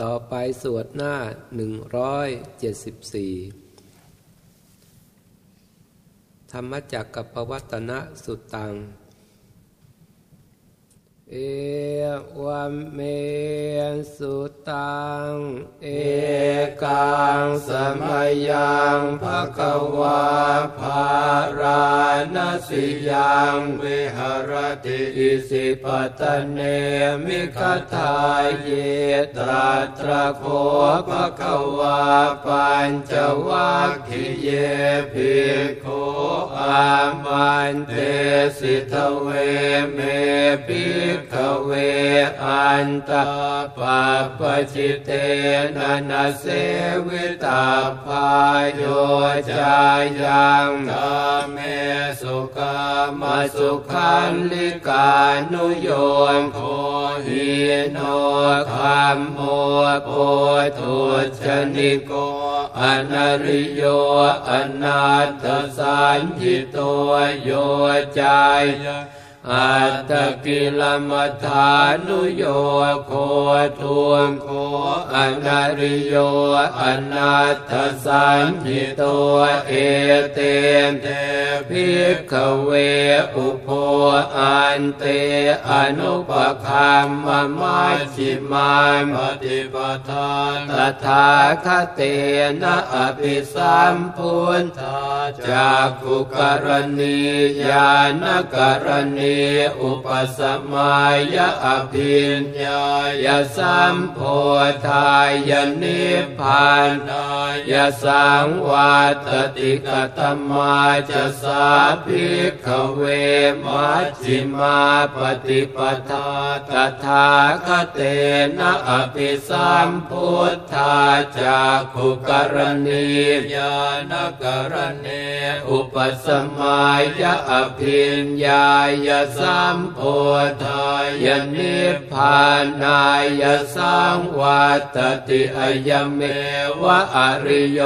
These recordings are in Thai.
ต่อไปสวดหน้าหนึ่งร้อยเจ็ดสิบสี่ธรรมจักกับปวัตนะสุดตัง เอวันเมสุตัง เอกังสมัยยังภะคะวาภาราณสิยังวิหรติอิสิปตเนมิคทายเยตราตระโคภะคะวาปัญจวัคคิเยภิกขุอามันเตสิทเวเมภิกขเวอันตาปะปจิเตนะนะเสวิตาพายโยจายังกาเมสุกามสุขัลลิกานุโยโคหีโนคัมโมโปถุชชนิโกอนริโยอนัตถสัญหิโตโยจายัง อัตตกิลมัฏานุโยโคทวงโคอนาริโยอนาตสัญญิโตเอเตมเทพิกเวอุโพอันเตอนุปคัมมมัชิมานปฏิปทานตถาคเตนะอภิสัมพุทธาจากขุกรณียานกรณีอุปสมัยอภิญญายสัมโพธายนิพพานายสังวัตติกตมาจะสาภิกขเวมัชฌิมาปฏิปทาตถาคเตนะอภิสัมพุทธาจากขุกรณียานกรณีอุปสมัยอภิญญายสัมโพธายนิพพานายสังวัตติอยเมวะอริโย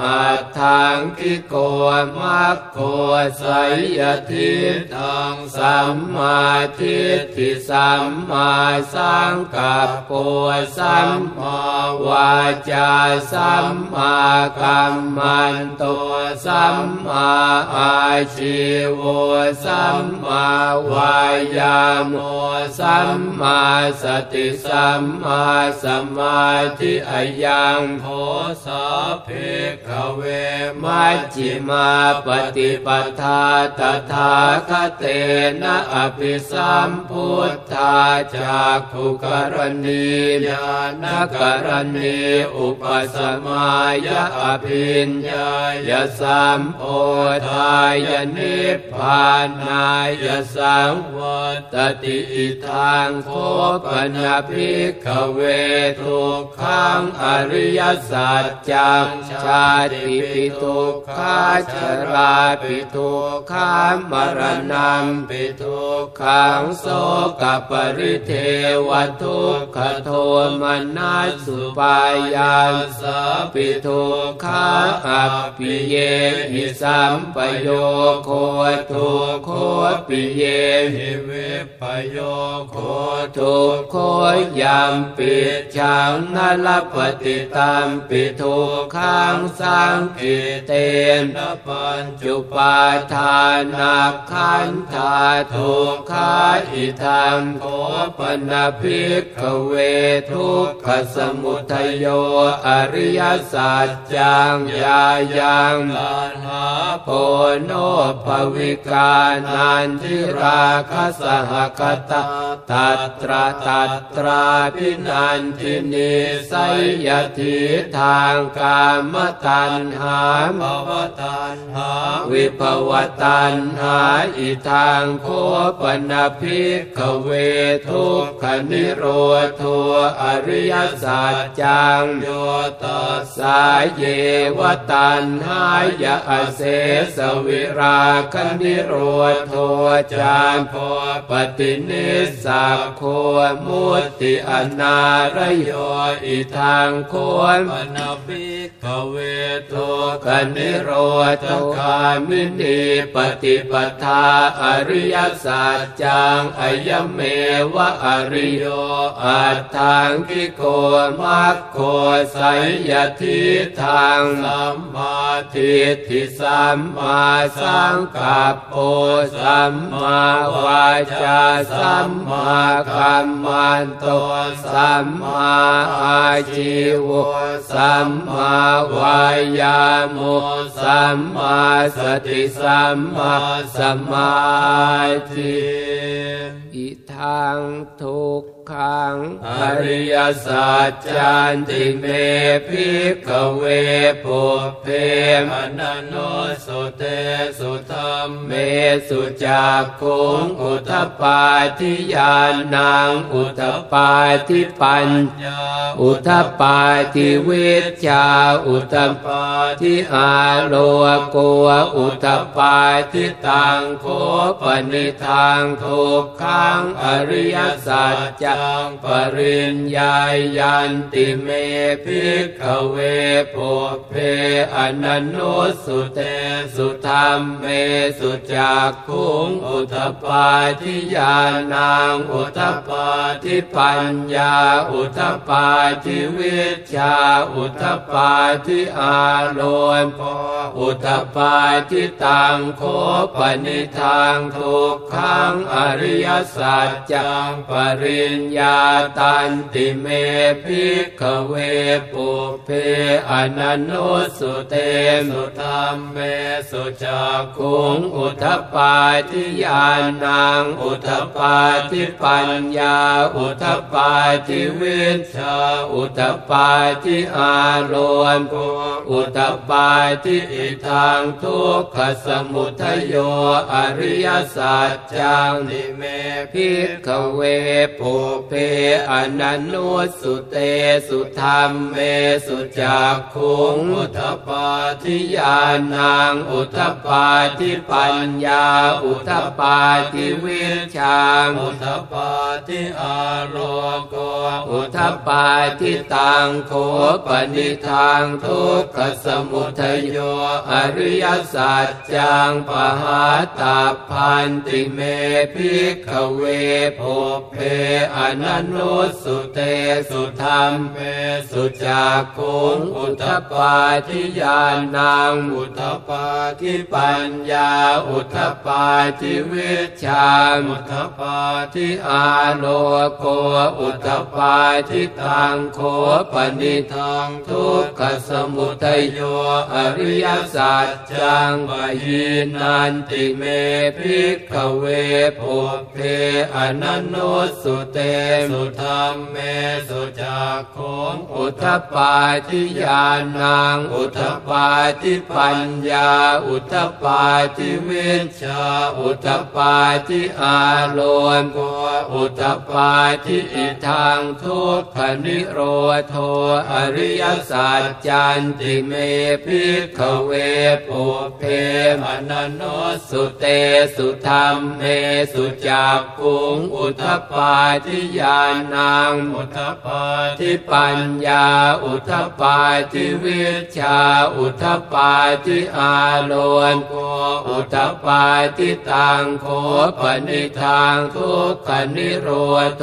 อาทังคิโกมัคโคไสยทิทังสัมมาทิฏฐิสัมมาสังกัปปสัมมาวาจาสัมมากัมมันโตสัมมาอาชีวสัมมาวายาโมสัมมาสติสัมมาสมาธิอายังโพสาภิกเวมัจจิมาปฏิปทาตถาคเตนะอภิสัมพุทธาจากขุกรณีญาณกรณีอุปสมายอภิญญายสัมโพธายนิพพานายสังวัตติอิทางโคปนาภิกขเวทุกขังอริยสัจจังชาติปิทุกขาชราปิทุกขามรณะปิทุกขังโสกปริเทวทุกขโทมนัสสุปายาสปิทุกขาอัปปิเยหิสัมปโยโคทุกโคปิเยหิเวปโยโคทุโคยามปิชังนลปฏิตามปิทุขังสังกิเตนปัญจุปาทานาขันธาทุกขาอิทังโคปนาภิกขเวทุกขสมุทโยอริยสัจจังยายังตันหาโพโนภวิกานันทิรราคสหคตาตัตราตัตราพินันทินิสัยยทิทางกามตันหาภวตันหาวิภวตันหาอิทางโคปนภิกขเวทุกขนิโรธัวอริยสัจจังโยตัสสายเยวตันหายะอเสสวิราคนิโรธัวจาารโพปฏินิสักโคมุตติอนารโยอิทางโคนปนปิกเวโทกนิโรธคามินีปฏิปทาอริยสัจจังอายเมวะอริโยอัตถังกิโกมัคโคสัยยทิทางสัมมาทิฏฐิสัมมาสังกัปโปสัมมาาวาจาสัมมาคัมมันโตสัมมาอาชีวสัมมาวายามุสัมมาสติสัมมาสมาธิ อิทังทุกขังอริยสัจจันติเมพิกเวปุเพมนันโนสุเตสุธรรมเมสุจักขุงอุทปาทิยานังอุทปาทิปัญญาอุทปาทิวิชาอุทปาทิอาโลโกอุทปาทิตังโคปนิทางทุกขังอริยสัจจังปริญญายันติเมพิกเวโพเพอนันโนสุเตสุธรรมเมสุจักขุงอุทปาทิยานังอุทปาทิปัญญาอุทปาทิวิชาอุทปาทิอาโลนอุทปาทิตังโคปนิทางทุกขังอริยสสัจจังปริญญาตันติเมพิกเวปุเพอนันโนสุเตสุธรรมเมสุจักขุงอุทปาทิยานังอุทปาทิปัญญา อุทปาทิวิชาอุทปาทิอาโลนอุทปาทิอิทางทุกขสมุทโยอริยสัจจังนิเมพิกเวปุเพอนันโนสุเตสุธรรมเมสุจักขุงอุทปาทิยานังอุทปาทิปัญญา อุทปาทิวิชาอุทปาทิอารโกอุทปาทิตังโคปนิทางทุกขสมุทโยอริยสัจจังปหาตัพพันติเมภิกขเวปุพเพอนนุสสุเตสุธัมเมสุจักขุงอุทปาทิญาณังอุทปาทิปัญญาอุทปาทิวิชชาอุทปาทิอาโลโกอุทปาทิตังโคปนิทังทุกขสมุทัยโยอริยสัจจังวยินันติเมพิกเวโพเพอนันโนสุเตสุธรรมเมสุจักขุงอุทปาทิยานังอุทปาทิปัญญา อุทปาทิวิชาอุทปาทิอาโลนโกอุทปาทิอิทางทุกขนิโรโทอริยสัจจันติเมพิกเวปุเพมนันโนสุเตสุธรรมเมสุจักกุงอุทปาทิยานังอุทปาทิปัญญา อุทปาทิวิชา อุทปาทิอาโลโกอุทปาทิตังโขปนิทังทุกขนิโรโธ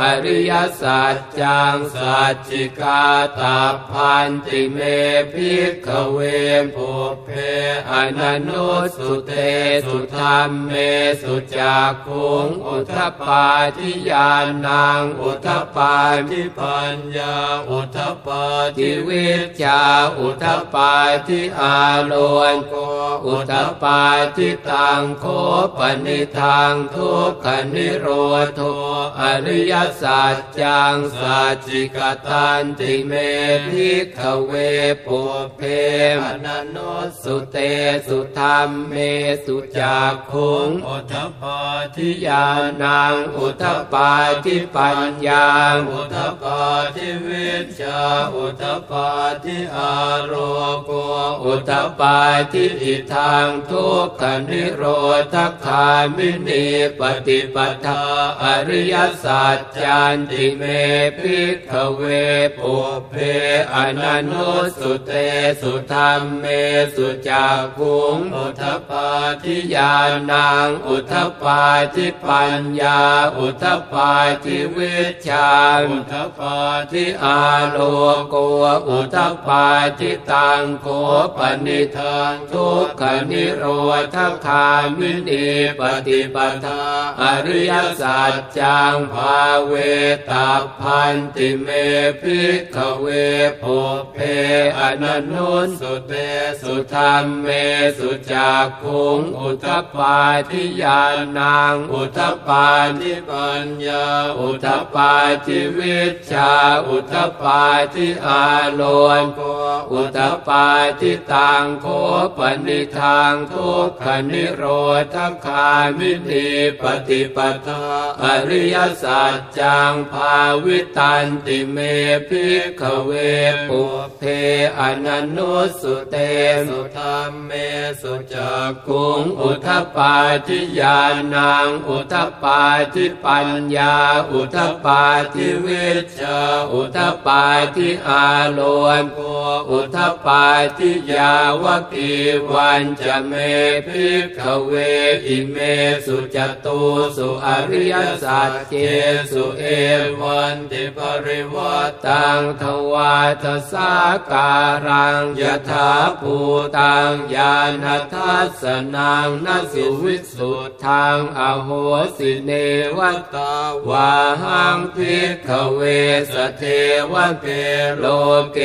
อริยสัจจังสัจฉิกาตัพพันติเมภิกขเวปุพเพอนนุสสุเตสุธัมเมสุจักขุงอุทปาทิญาณังอุทปาทิปัญญาอุทปาทิวิชชาอุทปาทิอาโลโกอุทปาทิตังโขปนิทังทุกขนิโรโธอริยสัจจังสัจฉิกตันติเมภิกขเวปุพเพอนนุสสุเตสุธัมเมสุจักขุงอุทปาทิญาณังอุทปาทิปัญญาอุทปาทิวิชชาอุทปาทิอาโลโกอุทปาทิอิทังทุกขนิโรธคามินีปฏิปทาอริยสัจจันติเมภิกขเวปุพเพอนนุสสุเตสุธัมเมสุจักขุงอุทปาทิญาณังอุทปาทิปัญญาอุทปาทิวิชชาอุทปาทิอาโลโกอุทปาทิตังโขปนิทังทุกขนิโรธคามินีปฏิปทาอริยสัจจังภาเวตัพพันติเมภิกขเวปุพเพอนันนุสุเตสุธรรมเมสุจักขุงอุทปาทิยานางอุทปาทิปัญญา อุทปาทิวิชา อุทปาทิอาโลนโกอุทปาทิตังโคปนิทางทุกขนิโรธคามินีปฏิปทาอริยสัจจังภาวิตันติเมภิกขเวปุพเพอนนุสสุเตสุธัมเมสุจักขุงอุทปาทิญาณังอุทปาทิปัญญา อุทปาทิวิชชาอุทปาทิอาโลโกอุทปาทิยาวกีวัญจะเมภิกขเวอิเมสุจตุสุอริยสัจเจสุเอวันติปริวัฏฏังทวาทสาการังยถาภูตังญาณทัสสนังนสุวิสุทธังอโหสิเนวตาวาหังภิกขเวสเทวเกโลเก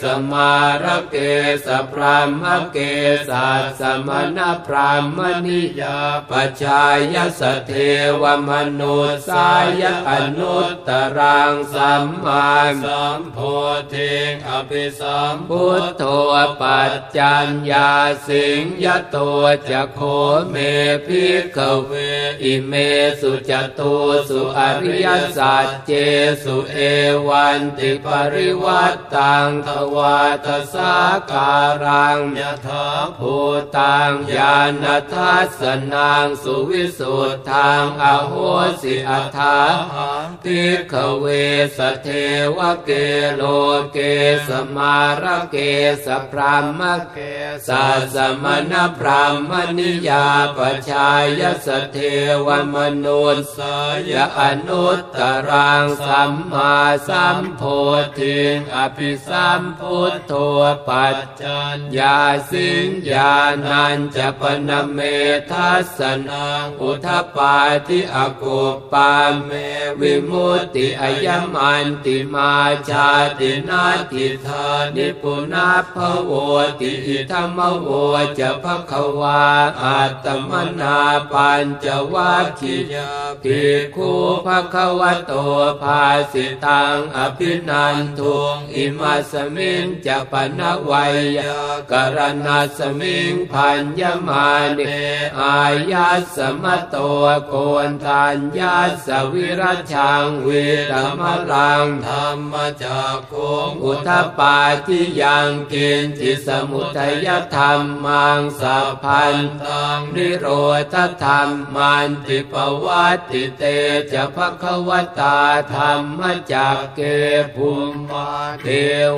สมารเกสพรัหมเกสัสมณพรามณิยาปชายสเทวมนุสายอนุตตรังสัมมาสัมโพธิอภิสัมพุทโธปัจจัญญาสิงยโตจะโคเมพิกเวอิเมสุจตุสุอริยสัจเจสุเอวันติปริวัตตังทวาทสาการังยถาภูตังญาณทัสนังสุวิสุทธังอโหสิอัฏฐาทิขเวสเทวเกโลเกสมารเกสพรามเกสัสมณพรามณิยาปชายสเทวมนุสยอนุตตรังสัมมาสัมโพธิอภิสัมพุทโธปัจจัญญาสิงญาณัญจะปนเมทัสนังอุทปาทิอกุปปาเมวิมุตติอายมันติมาชาตินาทิธานิปุนาภโวติอิธรรมโวจะภควาอัตมนาปัญจวัคคียาภิกขุภควโตภาสิตังอภินันทุงอิมาสมิงจะปนวัยกรณาสมิงพันยมาเนอายัสมโตโกนทานยัสวิรชังวิตมลังธรรมจากโคงอุทปาทิยังกินจิสมุทัยธรรมมังสัพพันตังนิโรธธรรมมันติปวัติเตจะภควตาธรรมจากเกภูมิมาเท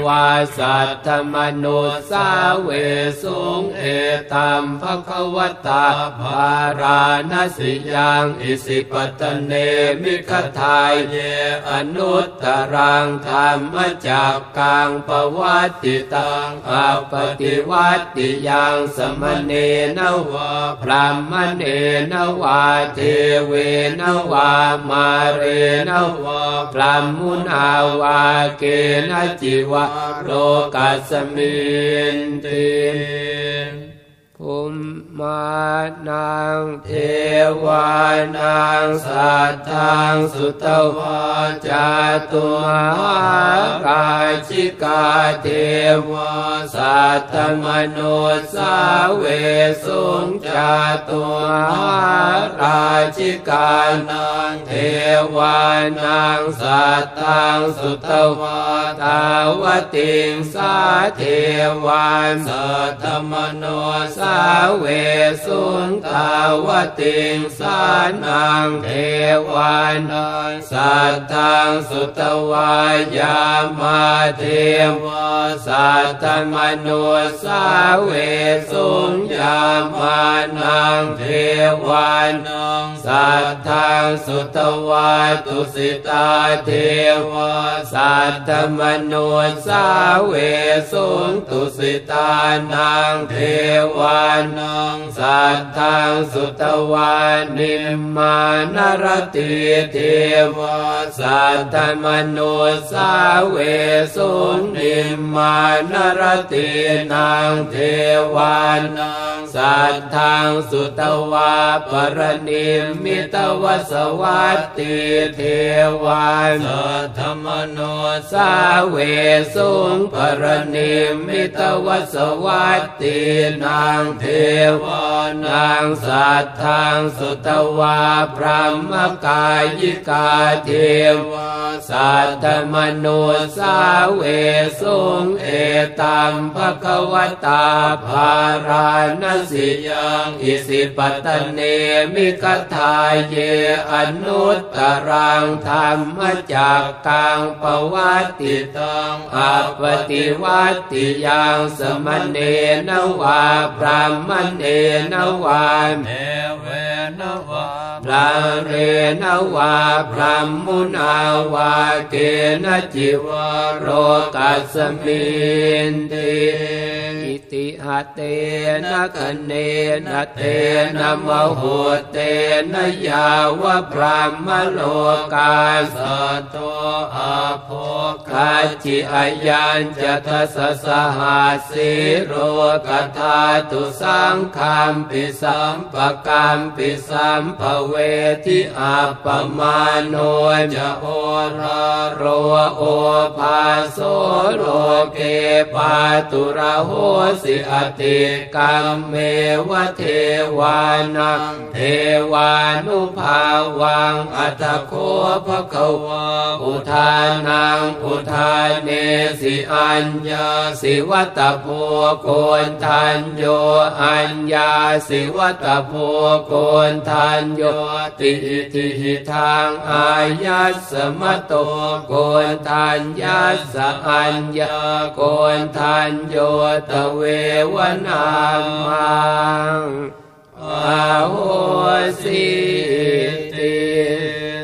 วาสัตธมนุสาเวสุงเอตัมภควตาภาราณสิยังอิสิปตเนมิคทายเยอนุตตรังธรรมจากกังปวัติตังอปฏิวัติยังสมเนนวะพรามเนนวาเทเวนวามาเรนวะพรามมุนาวาเกนจิวะโลกัสมินติ ภูมมานังเทวานังสัตทังสุตวาจาตุมหากาชิกาเทวาสัตตมโนสาเวสุงจาตุมหาราชิกานังเทวานังสัตตังสุตวาตาวติงสาเทวานสัตตมโนสาาเวสุนตาวติงสานังเทวานังสัตตังสุตวายามาเทวสัตตมโนสาเวสุญญามานังเทวานังสัตตังสุตวาตุสิตาเทวสัตตมโนสาเวสุนตุสิตานังเทวานังสัตตังสุตวานิมมานรติเทวสัตตมโนสาเวสุนิมมานรตินางเทวานังสัตทังสุตวาปรณิมิตวสวัตติเทวาสัทธมโนสาเวสุงปรณิมิตวสวัตตินางเทวานางสัตทังสุตวาพระมกายิกาเทวาสัตตมโนสาเวสุงเอตัมภควตาภาราณสิยังอิสิปตเนมิกทาเยอนุตตรังธรรมจากกังปวัติตังอปฏิวัติยังสมเนนวาพระามมันเอนวานเอเวนวา พระเรนวาพระมุนาวาเกนจิวโรกัสมินติอิติหะเตนะคะเนนะเตนะมโหเตนะยาวะพระมโลกาสัตโตอาโภคาจิอายัญจะทัสสหัสิโรกธาตุสังคามปิสัมปกรรมปิสัมภเวทิอาปปมาโนจะโอราโรโอภาโสโลเกปาตุระโหสิอติกรรมเมวเทวานังเทวานุภาวังอัตโคภะคะวาอุทานังอุทานเนสิอัญญาสิวัตโพโกนทันโยอัญญาสิวัตโพโกนทันโยติติหิทางอายัสสมโตโกนทันญาสอัญญาโกนทันโยตเววนามังอาโหสิติ